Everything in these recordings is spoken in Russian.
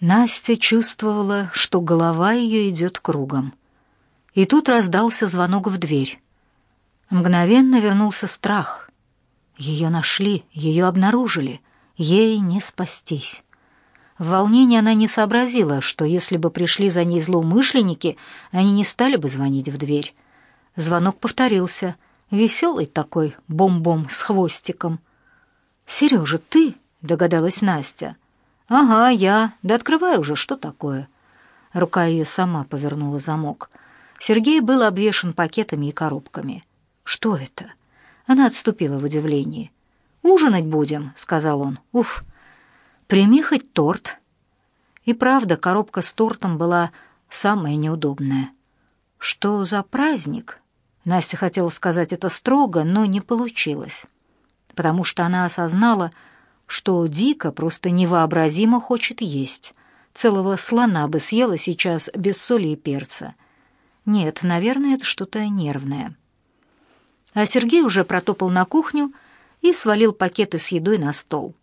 Настя чувствовала, что голова ее идет кругом. И тут раздался звонок в дверь. Мгновенно вернулся страх. Ее нашли, ее обнаружили, ей не спастись. В волнении она не сообразила, что если бы пришли за ней злоумышленники, они не стали бы звонить в дверь. Звонок повторился, веселый такой, бом-бом с хвостиком. «Сережа, ты?» — догадалась Настя. «Ага, я. Да открывай уже, что такое?» Рука ее сама повернула замок. Сергей был обвешан пакетами и коробками. «Что это?» Она отступила в удивлении. «Ужинать будем», — сказал он. «Уф, прими хоть торт». И правда, коробка с тортом была самая неудобная. «Что за праздник?» Настя хотела сказать это строго, но не получилось, потому что она осознала, что Дика просто невообразимо хочет есть. Целого слона бы съела сейчас без соли и перца. Нет, наверное, это что-то нервное. А Сергей уже протопал на кухню и свалил пакеты с едой на стол.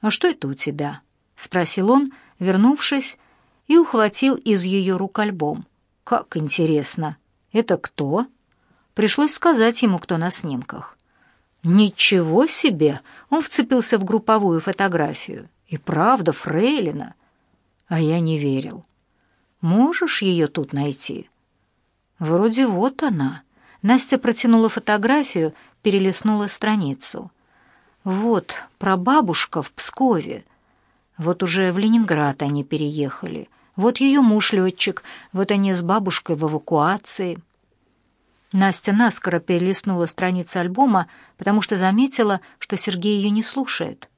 «А что это у тебя?» — спросил он, вернувшись, и ухватил из ее рук альбом. «Как интересно! Это кто?» Пришлось сказать ему, кто на снимках. Ничего себе! Он вцепился в групповую фотографию. И правда, Фрейлина. А я не верил. Можешь ее тут найти? Вроде вот она. Настя протянула фотографию, перелистнула страницу. Вот, прабабушка в Пскове. Вот уже в Ленинград они переехали. Вот ее муж летчик, вот они с бабушкой в эвакуации. Настя наскоро перелистнула страницы альбома, потому что заметила, что Сергей ее не слушает.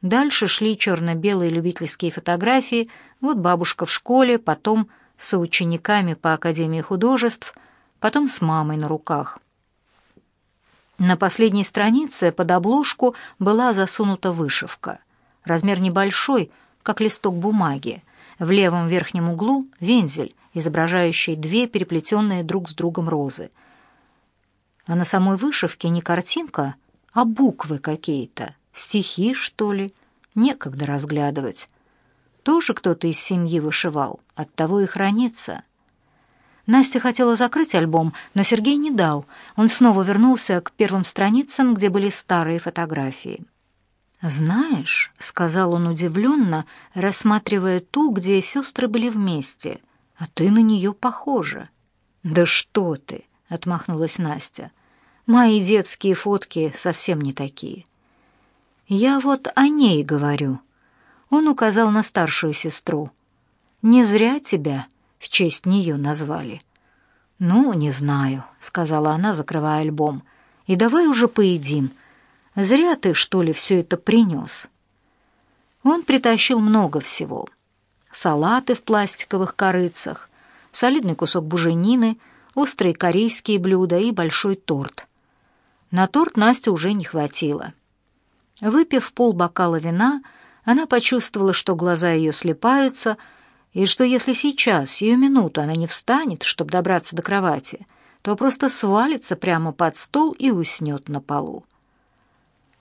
Дальше шли черно-белые любительские фотографии, вот бабушка в школе, потом с учениками по Академии художеств, потом с мамой на руках. На последней странице под обложку была засунута вышивка. Размер небольшой, как листок бумаги. В левом верхнем углу вензель, изображающий две переплетенные друг с другом розы — а на самой вышивке не картинка, а буквы какие-то, стихи, что ли. Некогда разглядывать. Тоже кто-то из семьи вышивал, оттого и хранится. Настя хотела закрыть альбом, но Сергей не дал. Он снова вернулся к первым страницам, где были старые фотографии. «Знаешь», — сказал он удивленно, рассматривая ту, где сестры были вместе, — «а ты на нее похожа». «Да что ты!» — отмахнулась Настя. «Мои детские фотки совсем не такие». «Я вот о ней говорю». Он указал на старшую сестру. «Не зря тебя в честь нее назвали». «Ну, не знаю», — сказала она, закрывая альбом. «И давай уже поедим. Зря ты, что ли, все это принес». Он притащил много всего. Салаты в пластиковых корыцах, солидный кусок буженины — острые корейские блюда и большой торт. На торт Насте уже не хватило. Выпив полбокала вина, она почувствовала, что глаза ее слепаются, и что если сейчас, сию минуту, она не встанет, чтобы добраться до кровати, то просто свалится прямо под стол и уснет на полу.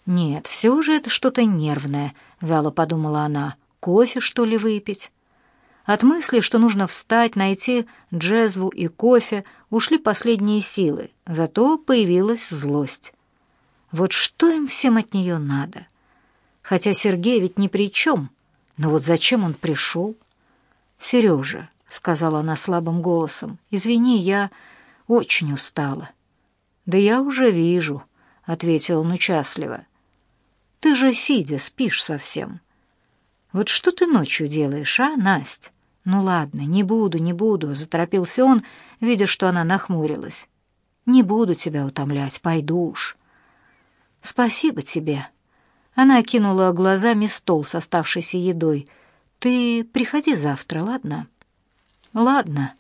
«Нет, все же это что-то нервное», — вяло подумала она. «Кофе, что ли, выпить?» От мысли, что нужно встать, найти джезву и кофе, ушли последние силы, зато появилась злость. Вот что им всем от нее надо? Хотя Сергей ведь ни при чем, но вот зачем он пришел? «Сережа», — сказала она слабым голосом, — «извини, я очень устала». «Да я уже вижу», — ответил он участливо. «Ты же сидя спишь совсем». «Вот что ты ночью делаешь, а, Насть?» «Ну ладно, не буду, не буду», — заторопился он, видя, что она нахмурилась. «Не буду тебя утомлять, пойду уж». «Спасибо тебе». Она окинула глазами стол с оставшейся едой. «Ты приходи завтра, ладно?» «Ладно».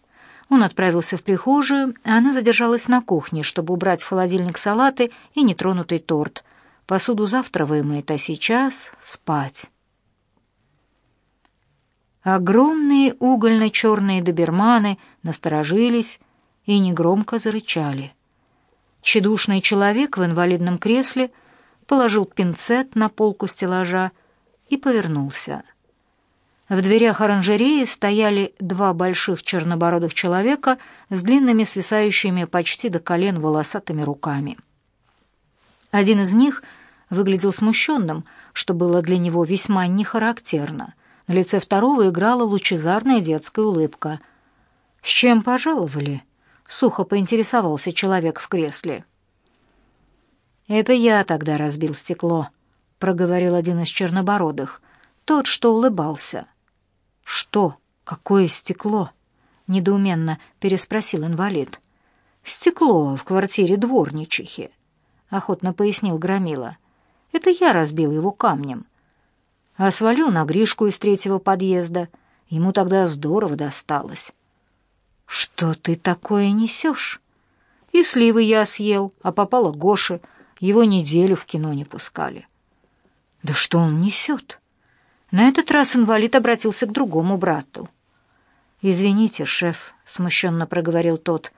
Он отправился в прихожую, а она задержалась на кухне, чтобы убрать в холодильник салаты и нетронутый торт. Посуду завтра вымоет, а сейчас спать. Огромные угольно-черные доберманы насторожились и негромко зарычали. Чедушный человек в инвалидном кресле положил пинцет на полку стеллажа и повернулся. В дверях оранжереи стояли два больших чернобородых человека с длинными свисающими почти до колен волосатыми руками. Один из них выглядел смущенным, что было для него весьма нехарактерно. На лице второго играла лучезарная детская улыбка. «С чем пожаловали?» — сухо поинтересовался человек в кресле. «Это я тогда разбил стекло», — проговорил один из чернобородых, тот, что улыбался. «Что? Какое стекло?» — недоуменно переспросил инвалид. «Стекло в квартире дворничихи», — охотно пояснил Громила. «Это я разбил его камнем. А свалил на Гришку из третьего подъезда. Ему тогда здорово досталось». «Что ты такое несешь?» «И сливы я съел, а попало Гоше. Его неделю в кино не пускали». «Да что он несет?» На этот раз инвалид обратился к другому брату. «Извините, шеф», — смущенно проговорил тот.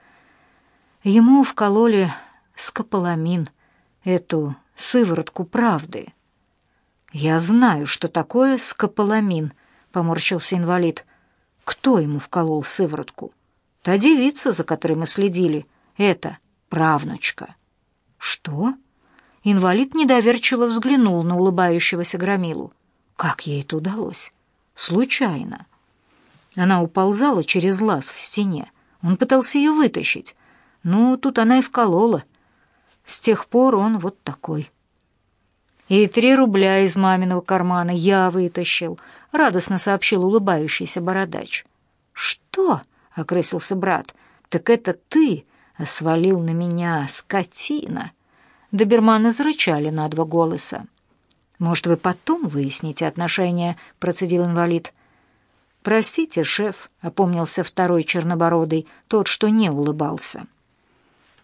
«Ему вкололи скополамин, эту сыворотку правды». «Я знаю, что такое скополамин», — поморщился инвалид. «Кто ему вколол сыворотку?» «Та девица, за которой мы следили. Это правнучка». «Что?» Инвалид недоверчиво взглянул на улыбающегося громилу. Как ей это удалось? Случайно. Она уползала через лаз в стене. Он пытался ее вытащить. Ну, тут она и вколола. С тех пор он вот такой. И три рубля из маминого кармана я вытащил, — радостно сообщил улыбающийся бородач. «Что?» — окрысился брат. «Так это ты свалил на меня, скотина!» Доберманы зарычали на два голоса. «Может, вы потом выясните отношения?» — процедил инвалид. «Простите, шеф», — опомнился второй чернобородый, тот, что не улыбался.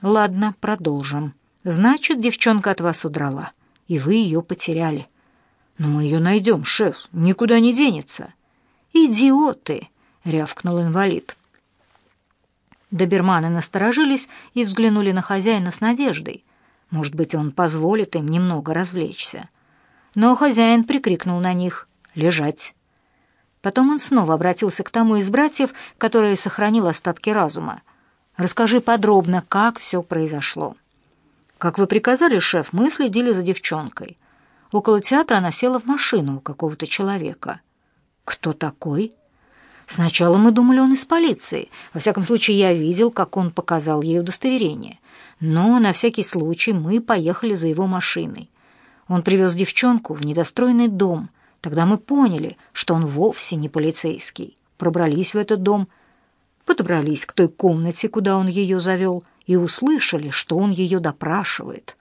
«Ладно, продолжим. Значит, девчонка от вас удрала, и вы ее потеряли. Но мы ее найдем, шеф, никуда не денется». «Идиоты!» — рявкнул инвалид. Доберманы насторожились и взглянули на хозяина с надеждой. Может быть, он позволит им немного развлечься но хозяин прикрикнул на них «Лежать!». Потом он снова обратился к тому из братьев, который сохранил остатки разума. «Расскажи подробно, как все произошло». «Как вы приказали, шеф, мы следили за девчонкой. Около театра она села в машину у какого-то человека». «Кто такой?» «Сначала мы думали, он из полиции. Во всяком случае, я видел, как он показал ей удостоверение. Но на всякий случай мы поехали за его машиной. Он привез девчонку в недостроенный дом. Тогда мы поняли, что он вовсе не полицейский. Пробрались в этот дом, подобрались к той комнате, куда он ее завел, и услышали, что он ее допрашивает.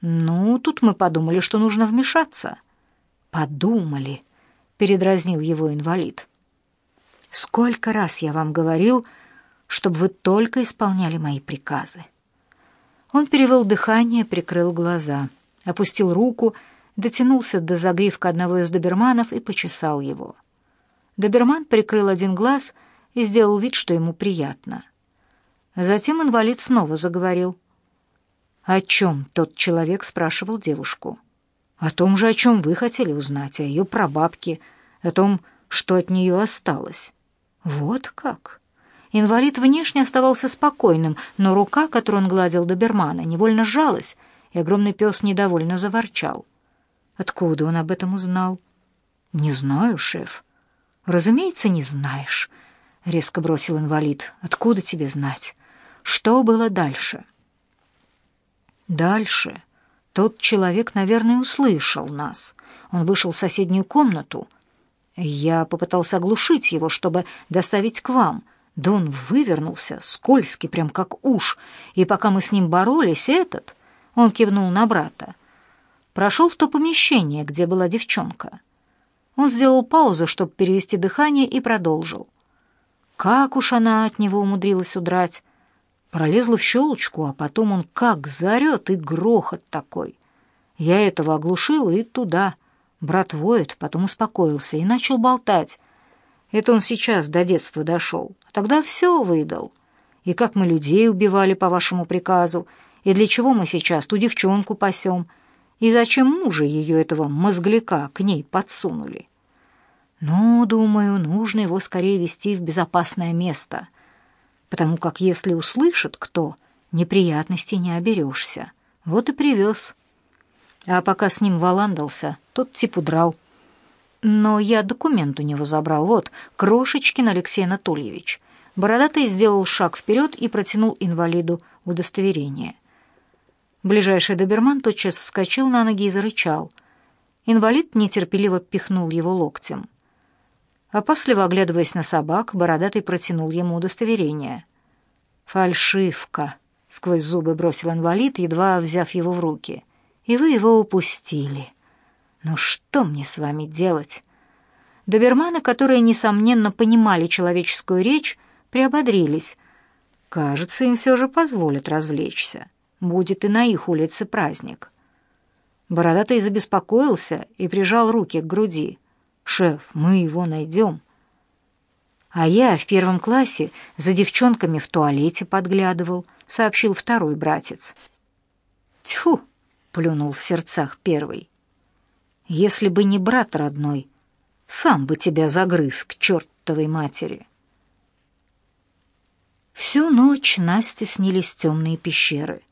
Ну, тут мы подумали, что нужно вмешаться. «Подумали», — передразнил его инвалид. «Сколько раз я вам говорил, чтобы вы только исполняли мои приказы». Он перевел дыхание, прикрыл глаза — опустил руку, дотянулся до загривка одного из доберманов и почесал его. Доберман прикрыл один глаз и сделал вид, что ему приятно. Затем инвалид снова заговорил. «О чем тот человек?» — спрашивал девушку. «О том же, о чем вы хотели узнать, о ее прабабке, о том, что от нее осталось». «Вот как!» Инвалид внешне оставался спокойным, но рука, которую он гладил добермана, невольно сжалась — и огромный пес недовольно заворчал. Откуда он об этом узнал? «Не знаю, шеф». «Разумеется, не знаешь», — резко бросил инвалид. «Откуда тебе знать? Что было дальше?» «Дальше. Тот человек, наверное, услышал нас. Он вышел в соседнюю комнату. Я попытался оглушить его, чтобы доставить к вам». Да он вывернулся, скользкий, прям как уж, и пока мы с ним боролись, этот он кивнул на брата. Прошел в то помещение, где была девчонка. Он сделал паузу, чтобы перевести дыхание, и продолжил. Как уж она от него умудрилась удрать. Пролезла в щелочку, а потом он как заорет, и грохот такой. Я этого оглушил и туда. Брат воет, потом успокоился и начал болтать. Это он сейчас до детства дошел. А тогда все выдал. И как мы людей убивали по вашему приказу, и для чего мы сейчас ту девчонку пасем? И зачем мужа ее этого мозгляка к ней подсунули? Ну, думаю, нужно его скорее вести в безопасное место, потому как если услышит кто, неприятностей не оберешься. Вот и привез. А пока с ним валандался, тот тип удрал. Но я документ у него забрал. Вот, Крошечкин Алексей Анатольевич. Бородатый сделал шаг вперед и протянул инвалиду удостоверение. Ближайший доберман тотчас вскочил на ноги и зарычал. Инвалид нетерпеливо пихнул его локтем. Опасливо оглядываясь на собак, Бородатый протянул ему удостоверение. «Фальшивка», — сквозь зубы бросил инвалид, едва взяв его в руки. «И вы его упустили. Ну что мне с вами делать?» Доберманы, которые, несомненно, понимали человеческую речь, приободрились. Кажется, им все же позволят развлечься. Будет и на их улице праздник. Бородатый забеспокоился и прижал руки к груди. «Шеф, мы его найдем». «А я в первом классе за девчонками в туалете подглядывал», — сообщил второй братец. «Тьфу!» — плюнул в сердцах первый. «Если бы не брат родной, сам бы тебя загрыз к чертовой матери». Всю ночь Насте снились темные пещеры,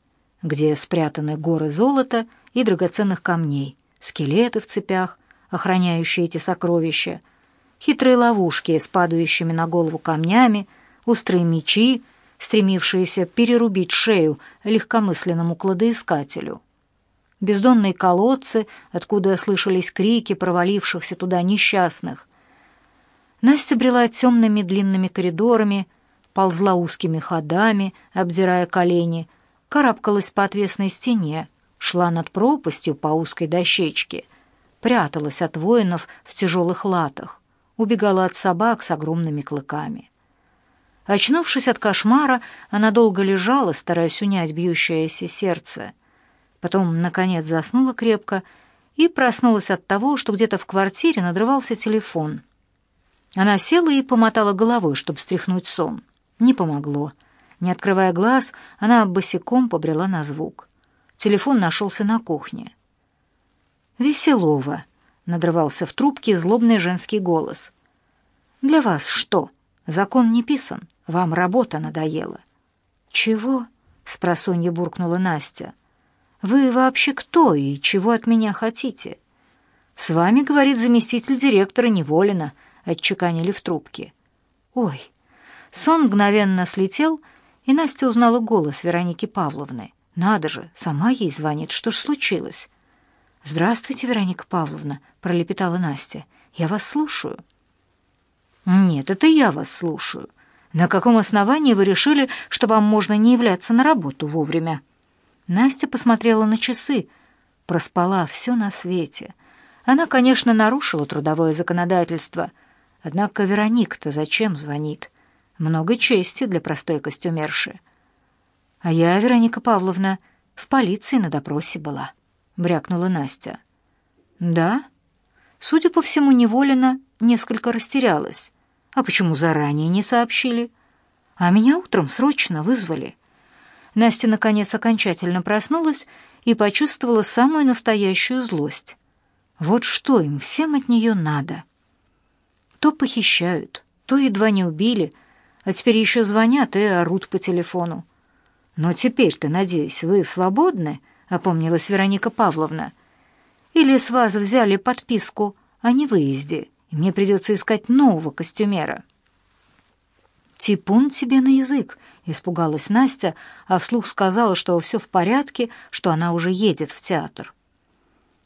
где спрятаны горы золота и драгоценных камней, скелеты в цепях, охраняющие эти сокровища, хитрые ловушки с падающими на голову камнями, острые мечи, стремившиеся перерубить шею легкомысленному кладоискателю. Бездонные колодцы, откуда слышались крики провалившихся туда несчастных. Настя брела темными длинными коридорами, ползла узкими ходами, обдирая колени, карабкалась по отвесной стене, шла над пропастью по узкой дощечке, пряталась от воинов в тяжелых латах, убегала от собак с огромными клыками. Очнувшись от кошмара, она долго лежала, стараясь унять бьющееся сердце. Потом, наконец, заснула крепко и проснулась от того, что где-то в квартире надрывался телефон. Она села и помотала головой, чтобы стряхнуть сон. Не помогло. Не открывая глаз, она босиком побрела на звук. Телефон нашелся на кухне. «Веселова», — надрывался в трубке злобный женский голос. «Для вас что? Закон не писан. Вам работа надоела». «Чего?» — спросонья буркнула Настя. «Вы вообще кто и чего от меня хотите?» «С вами, — говорит заместитель директора Неволина», — отчеканили в трубке. «Ой!» Сон мгновенно слетел, и Настя узнала голос Вероники Павловны. «Надо же, сама ей звонит. Что ж случилось?» «Здравствуйте, Вероника Павловна», — пролепетала Настя. «Я вас слушаю». «Нет, это я вас слушаю. На каком основании вы решили, что вам можно не являться на работу вовремя?» Настя посмотрела на часы. Проспала все на свете. Она, конечно, нарушила трудовое законодательство. Однако Вероника-то зачем звонит? Много чести для простой костюмерши. А я, Вероника Павловна, в полиции на допросе была, брякнула Настя. Да? Судя по всему, Неволина несколько растерялась. А почему заранее не сообщили? А меня утром срочно вызвали. Настя, наконец, окончательно проснулась и почувствовала самую настоящую злость. Вот что им всем от нее надо. То похищают, то едва не убили — а теперь еще звонят и орут по телефону. «Но теперь-то, надеюсь, вы свободны?» — опомнилась Вероника Павловна. «Или с вас взяли подписку о невыезде, и мне придется искать нового костюмера?» «Типун тебе на язык!» — испугалась Настя, а вслух сказала, что все в порядке, что она уже едет в театр.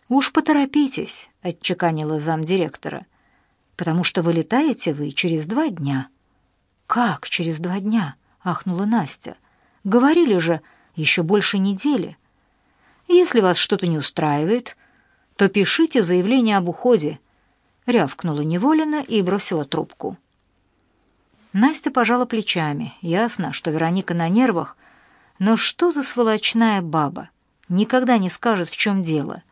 «Уж поторопитесь», — отчеканила замдиректора, «потому что вылетаете вы через два дня». «Как через два дня?» — ахнула Настя. «Говорили же, еще больше недели. Если вас что-то не устраивает, то пишите заявление об уходе», — рявкнула Неволина и бросила трубку. Настя пожала плечами. Ясно, что Вероника на нервах, но что за сволочная баба? Никогда не скажет, в чем дело.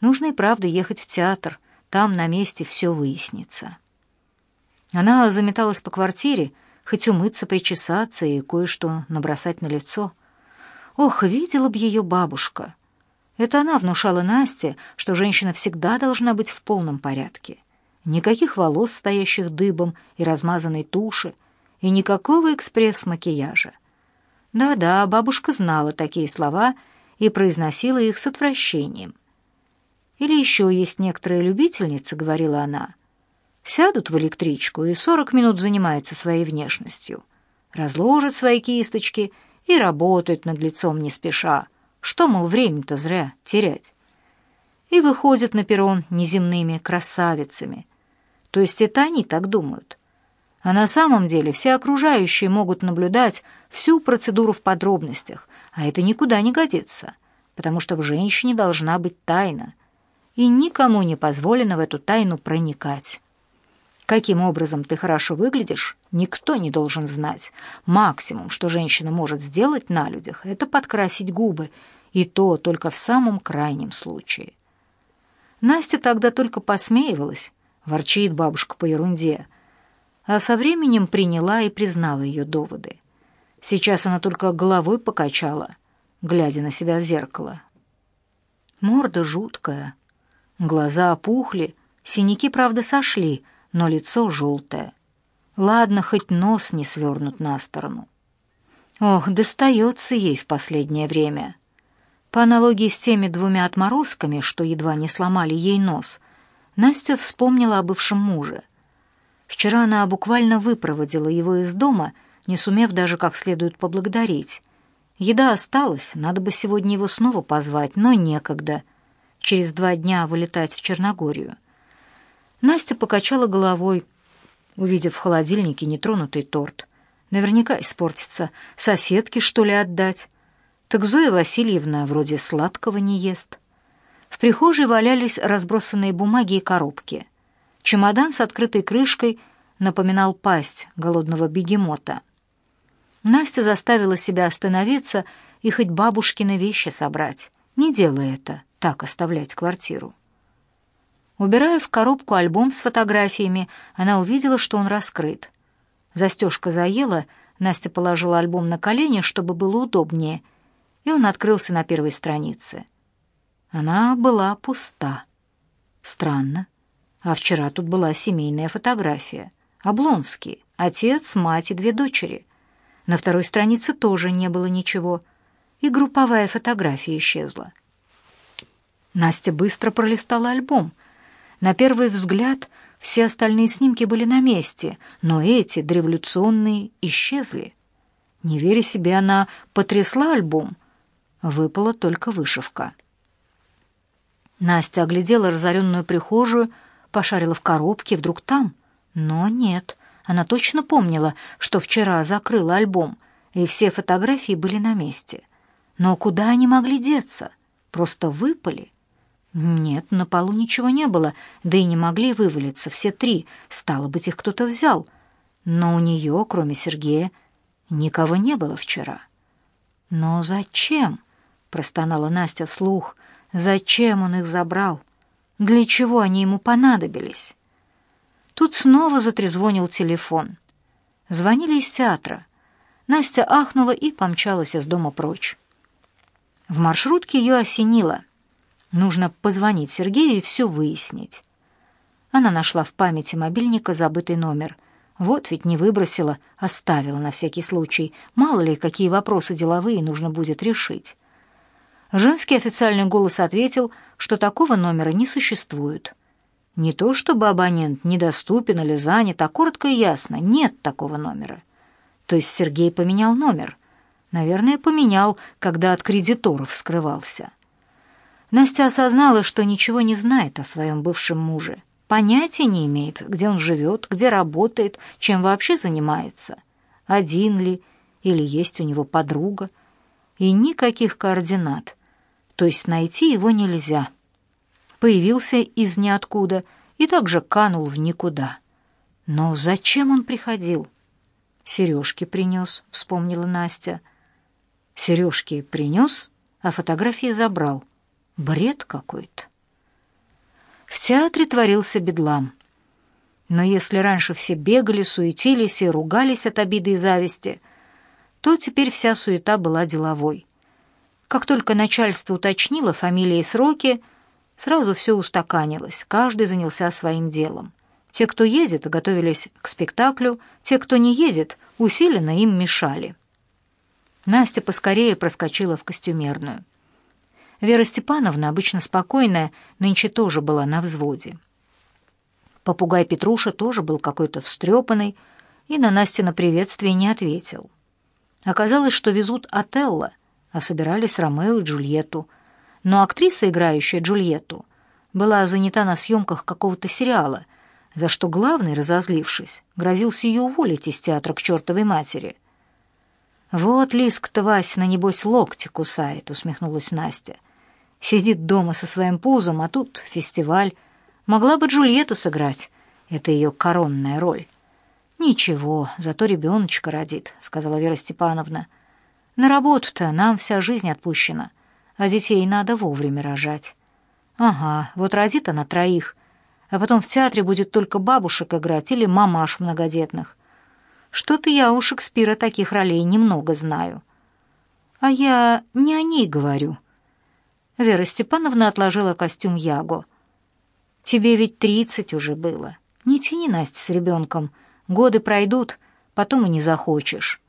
Нужно и правда ехать в театр, там на месте все выяснится. Она заметалась по квартире, хоть умыться, причесаться и кое-что набросать на лицо. Ох, видела б ее бабушка. Это она внушала Насте, что женщина всегда должна быть в полном порядке. Никаких волос, стоящих дыбом, и размазанной туши, и никакого экспресс-макияжа. Да-да, бабушка знала такие слова и произносила их с отвращением. Или еще есть некоторые любительницы, говорила она, сядут в электричку и сорок минут занимаются своей внешностью, разложат свои кисточки и работают над лицом не спеша. Что, мол, время-то зря терять? И выходят на перрон неземными красавицами. То есть это они так думают. А на самом деле все окружающие могут наблюдать всю процедуру в подробностях, а это никуда не годится, потому что в женщине должна быть тайна, и никому не позволено в эту тайну проникать. Каким образом ты хорошо выглядишь, никто не должен знать. Максимум, что женщина может сделать на людях, это подкрасить губы, и то только в самом крайнем случае. Настя тогда только посмеивалась, ворчит бабушка по ерунде, а со временем приняла и признала ее доводы. Сейчас она только головой покачала, глядя на себя в зеркало. Морда жуткая, глаза опухли, синяки, правда, сошли, но лицо желтое. Ладно, хоть нос не свернут на сторону. Ох, достается ей в последнее время. По аналогии с теми двумя отморозками, что едва не сломали ей нос, Настя вспомнила о бывшем муже — Вчера она буквально выпроводила его из дома, не сумев даже как следует поблагодарить. Еда осталась, надо бы сегодня его снова позвать, но некогда. Через два дня вылетать в Черногорию. Настя покачала головой, увидев в холодильнике нетронутый торт. Наверняка испортится. Соседке, что ли, отдать? Так Зоя Васильевна вроде сладкого не ест. В прихожей валялись разбросанные бумаги и коробки. Чемодан с открытой крышкой напоминал пасть голодного бегемота. Настя заставила себя остановиться и хоть бабушкины вещи собрать. Не делай это, так оставлять квартиру. Убирая в коробку альбом с фотографиями, она увидела, что он раскрыт. Застежка заела, Настя положила альбом на колени, чтобы было удобнее, и он открылся на первой странице. Она была пуста. Странно. А вчера тут была семейная фотография. Облонский, отец, мать и две дочери. На второй странице тоже не было ничего. И групповая фотография исчезла. Настя быстро пролистала альбом. На первый взгляд все остальные снимки были на месте, но эти, дореволюционные, исчезли. Не веря себе, она потрясла альбом. Выпала только вышивка. Настя оглядела разоренную прихожую, пошарила в коробке, вдруг там. Но нет, она точно помнила, что вчера закрыла альбом, и все фотографии были на месте. Но куда они могли деться? Просто выпали? Нет, на полу ничего не было, да и не могли вывалиться все три, стало быть, их кто-то взял. Но у нее, кроме Сергея, никого не было вчера. «Но зачем?» — простонала Настя вслух. «Зачем он их забрал?» Для чего они ему понадобились? Тут снова затрезвонил телефон. Звонили из театра. Настя ахнула и помчалась из дома прочь. В маршрутке ее осенило. Нужно позвонить Сергею и все выяснить. Она нашла в памяти мобильника забытый номер. Вот ведь не выбросила, оставила на всякий случай. Мало ли, какие вопросы деловые нужно будет решить. Женский официальный голос ответил, что такого номера не существует. Не то чтобы абонент недоступен или занят, а коротко и ясно, нет такого номера. То есть Сергей поменял номер. Наверное, поменял, когда от кредиторов скрывался. Настя осознала, что ничего не знает о своем бывшем муже. Понятия не имеет, где он живет, где работает, чем вообще занимается. Один ли, или есть у него подруга. И никаких координат — то есть найти его нельзя. Появился из ниоткуда и также канул в никуда. Но зачем он приходил? Сережки принес, вспомнила Настя. Сережки принес, а фотографии забрал. Бред какой-то. В театре творился бедлам. Но если раньше все бегали, суетились и ругались от обиды и зависти, то теперь вся суета была деловой. Как только начальство уточнило фамилии и сроки, сразу все устаканилось, каждый занялся своим делом. Те, кто едет, готовились к спектаклю, те, кто не едет, усиленно им мешали. Настя поскорее проскочила в костюмерную. Вера Степановна, обычно спокойная, нынче тоже была на взводе. Попугай Петруша тоже был какой-то встрепанный и на Насте на приветствие не ответил. Оказалось, что везут Отелло, а собирались Ромео и Джульетту. Но актриса, играющая Джульетту, была занята на съемках какого-то сериала, за что главный, разозлившись, грозился ее уволить из театра к чертовой матери. «Вот Лиск-то Васина, небось, локти кусает», — усмехнулась Настя. «Сидит дома со своим пузом, а тут фестиваль. Могла бы Джульетту сыграть. Это ее коронная роль». «Ничего, зато ребеночка родит», — сказала Вера Степановна. «На работу-то нам вся жизнь отпущена, а детей надо вовремя рожать». «Ага, вот родит она троих, а потом в театре будет только бабушек играть или мамаш многодетных. Что-то я у Шекспира таких ролей немного знаю. А я не о ней говорю. Вера Степановна отложила костюм Яго. Тебе ведь тридцать уже было. Не тяни, Настя, с ребенком. Годы пройдут, потом и не захочешь.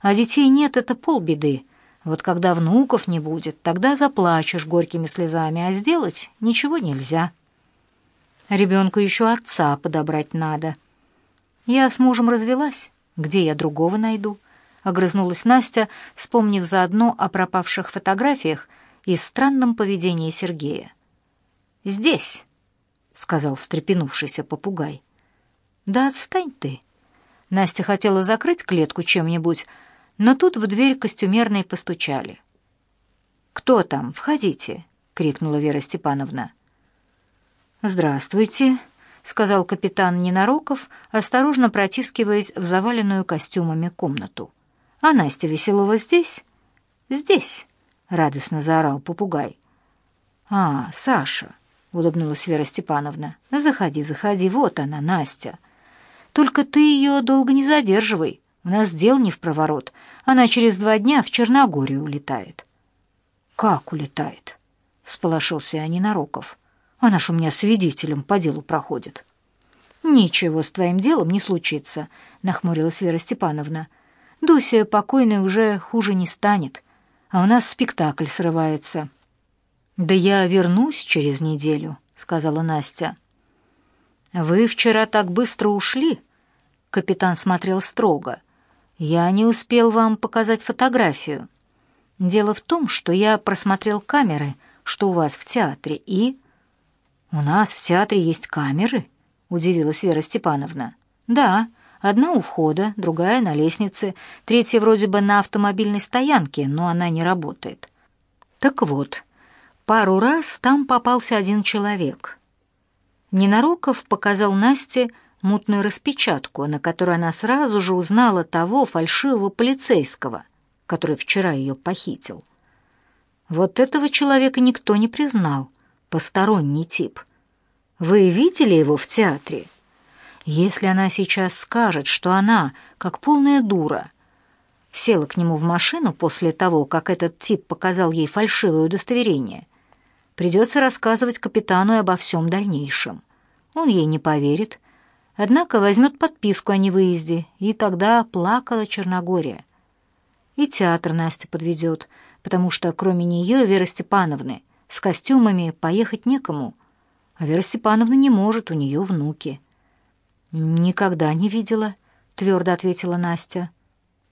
А детей нет — это полбеды. Вот когда внуков не будет, тогда заплачешь горькими слезами, а сделать ничего нельзя. Ребенку еще отца подобрать надо. Я с мужем развелась. Где я другого найду? Огрызнулась Настя, вспомнив заодно о пропавших фотографиях и странном поведении Сергея. «Здесь», — сказал встрепенувшийся попугай. «Да отстань ты». Настя хотела закрыть клетку чем-нибудь, но тут в дверь костюмерной постучали. «Кто там? Входите!» — крикнула Вера Степановна. «Здравствуйте», — сказал капитан Ненароков, осторожно протискиваясь в заваленную костюмами комнату. «А Настя Веселова здесь?» «Здесь», — радостно заорал попугай. «А, Саша», — улыбнулась Вера Степановна. «Заходи, заходи, вот она, Настя. Только ты ее долго не задерживай, у нас дел не в проворот. Она через два дня в Черногорию улетает». «Как улетает?» — всполошился Ненароков. Она ж у меня свидетелем по делу проходит». «Ничего с твоим делом не случится», — нахмурилась Вера Степановна. «Дуся покойной уже хуже не станет, а у нас спектакль срывается». «Да я вернусь через неделю», — сказала Настя. «Вы вчера так быстро ушли?» Капитан смотрел строго. «Я не успел вам показать фотографию. Дело в том, что я просмотрел камеры, что у вас в театре, и...» «У нас в театре есть камеры?» — удивилась Вера Степановна. «Да, одна у входа, другая на лестнице, третья вроде бы на автомобильной стоянке, но она не работает». «Так вот, пару раз там попался один человек». Ненароков показал Насте мутную распечатку, на которой она сразу же узнала того фальшивого полицейского, который вчера ее похитил. Вот этого человека никто не признал — посторонний тип. Вы видели его в театре? Если она сейчас скажет, что она, как полная дура, села к нему в машину после того, как этот тип показал ей фальшивое удостоверение, придется рассказывать капитану обо всем дальнейшем. Он ей не поверит, однако возьмет подписку о невыезде, и тогда плакала Черногория. И театр Настя подведет, потому что кроме нее Веры Степановны с костюмами поехать некому, а Вера Степановна не может, у нее внуки. «Никогда не видела», — твердо ответила Настя.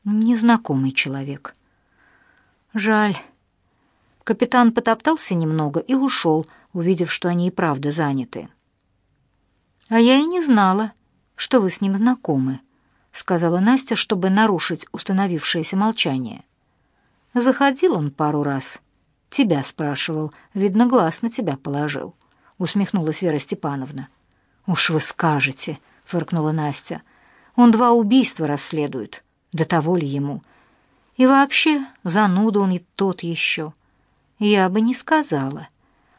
«Незнакомый человек». «Жаль». Капитан потоптался немного и ушел, увидев, что они и правда заняты. «А я и не знала, что вы с ним знакомы», — сказала Настя, чтобы нарушить установившееся молчание. Заходил он пару раз — Тебя спрашивал. Видно, глаз на тебя положил. Усмехнулась Вера Степановна. Уж вы скажете, фыркнула Настя. Он два убийства расследует. До того ли ему? И вообще, зануда он и тот еще. Я бы не сказала.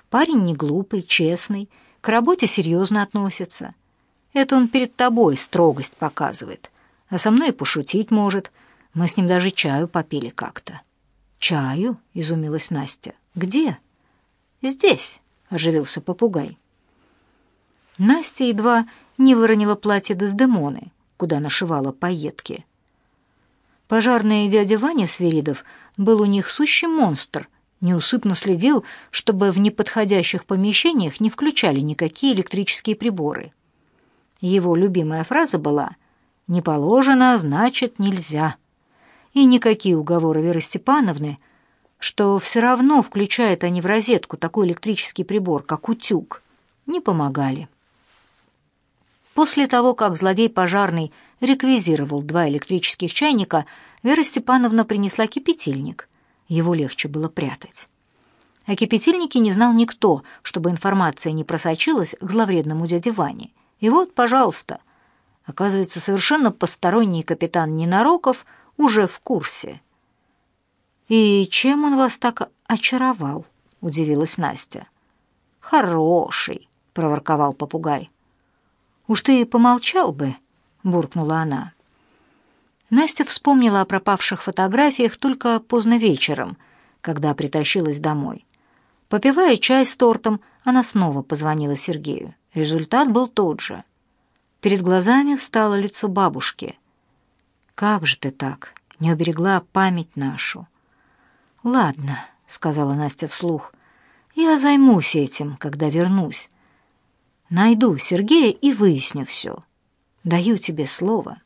Парень не глупый, честный, к работе серьезно относится. Это он перед тобой строгость показывает. А со мной пошутить может. Мы с ним даже чаю попили как-то. «Чаю?» — изумилась Настя. «Где?» «Здесь», — оживился попугай. Настя едва не выронила платье Дездемоны, куда нашивала пайетки. Пожарный дядя Ваня Свиридов был у них сущий монстр, неусыпно следил, чтобы в неподходящих помещениях не включали никакие электрические приборы. Его любимая фраза была «Не положено, значит, нельзя». И никакие уговоры Веры Степановны, что все равно включают они в розетку такой электрический прибор, как утюг, не помогали. После того, как злодей пожарный реквизировал два электрических чайника, Вера Степановна принесла кипятильник. Его легче было прятать. О кипятильнике не знал никто, чтобы информация не просочилась к зловредному дяде Ване. И вот, пожалуйста, оказывается, совершенно посторонний капитан Ненароков уже в курсе. «И чем он вас так очаровал?» — удивилась Настя. «Хороший», — проворковал попугай. «Уж ты помолчал бы», — буркнула она. Настя вспомнила о пропавших фотографиях только поздно вечером, когда притащилась домой. Попивая чай с тортом, она снова позвонила Сергею. Результат был тот же. Перед глазами стало лицо бабушки. «Как же ты так? Не уберегла память нашу». «Ладно», — сказала Настя вслух, — «я займусь этим, когда вернусь. Найду Сергея и выясню все. Даю тебе слово».